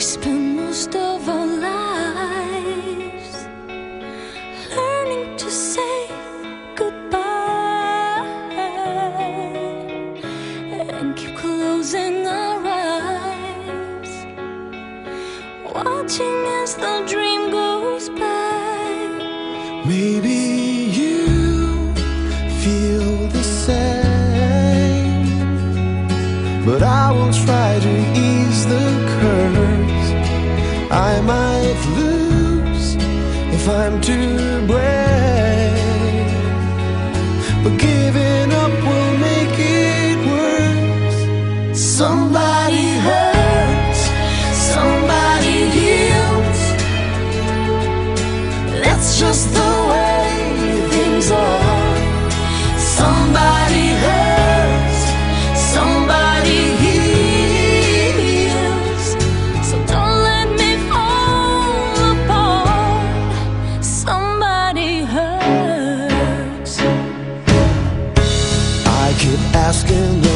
spend most of our lives learning to say goodbye and keep closing our eyes, watching as the dream goes by. Maybe you feel the same, but I will try if I'm too brave, but give it asking